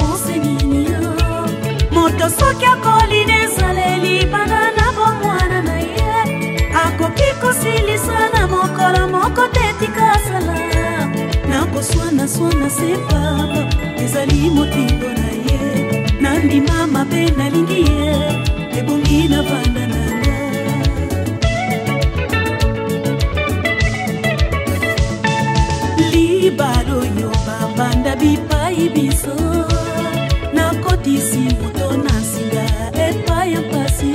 réponse nini yo moto soki akoli na ezaleli banga na bomwana na ye akoki kosilisa na mokolo moko te tika asala nakoswana swana se papa ezali motindo na ye nandima mabe nalingi ye ebongi na banda na libalo yo babanda bipai biso napesi buto na singa epai ya mpasi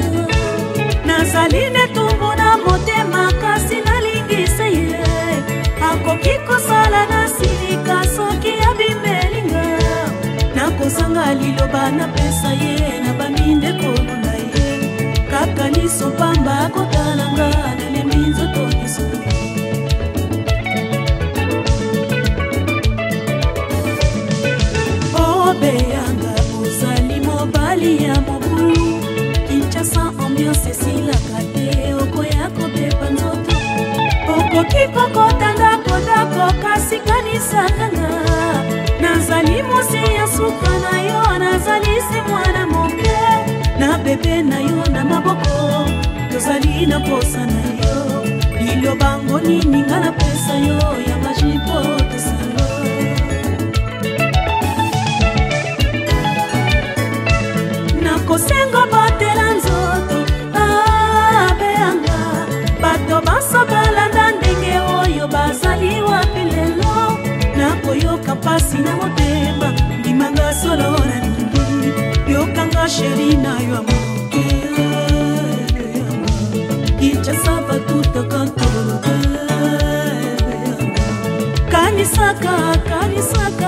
nazali netumbu na motema kasi nalingisa ye akoki kosala na silika soki abimelinga nakosanga liloba napesa ye na bamindeko na ye kaka liso pamba akotalanga obimisakanga nazali mosi ya suka na yo nazali se mwana moke na bebe na yo na maboko tozali na posa na yo lilobango nini nga napesa yo ya majipo tosa na sheri na yo kinchasava tutakantolo kanisaka kanisaka